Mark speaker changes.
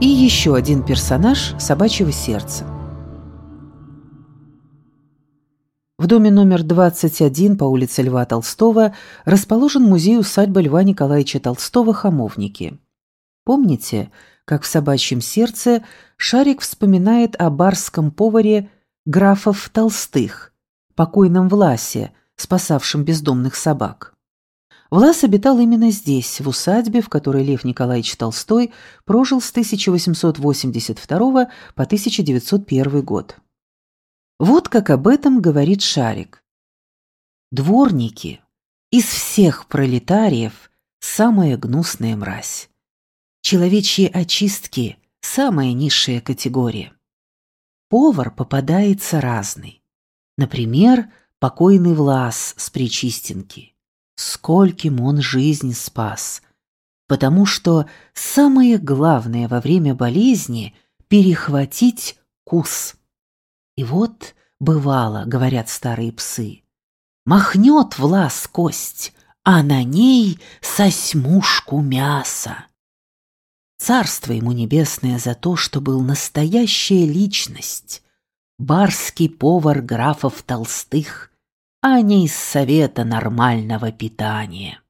Speaker 1: И еще один персонаж собачьего сердца. В доме номер 21 по улице Льва Толстого расположен музей-усадьба Льва Николаевича Толстого «Хамовники». Помните, как в «Собачьем сердце» Шарик вспоминает о барском поваре графов Толстых, покойном Власе, спасавшем бездомных собак? Влас обитал именно здесь, в усадьбе, в которой Лев Николаевич Толстой прожил с 1882 по 1901 год. Вот как об этом говорит Шарик. Дворники из всех пролетариев самая гнусная мразь. Человечьи очистки – самая низшая категория. Повар попадается разный. Например, покойный Влас с Причистенки. Скольким он жизнь спас. Потому что самое главное во время болезни – перехватить кус – и вот, бывало, говорят старые псы, Махнет в лаз кость, а на ней сосьмушку мяса. Царство ему небесное за то, что был настоящая личность, барский повар графов Толстых, а не из совета нормального питания.